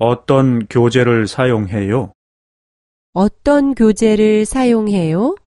어떤 교재를 사용해요? 어떤 교재를 사용해요?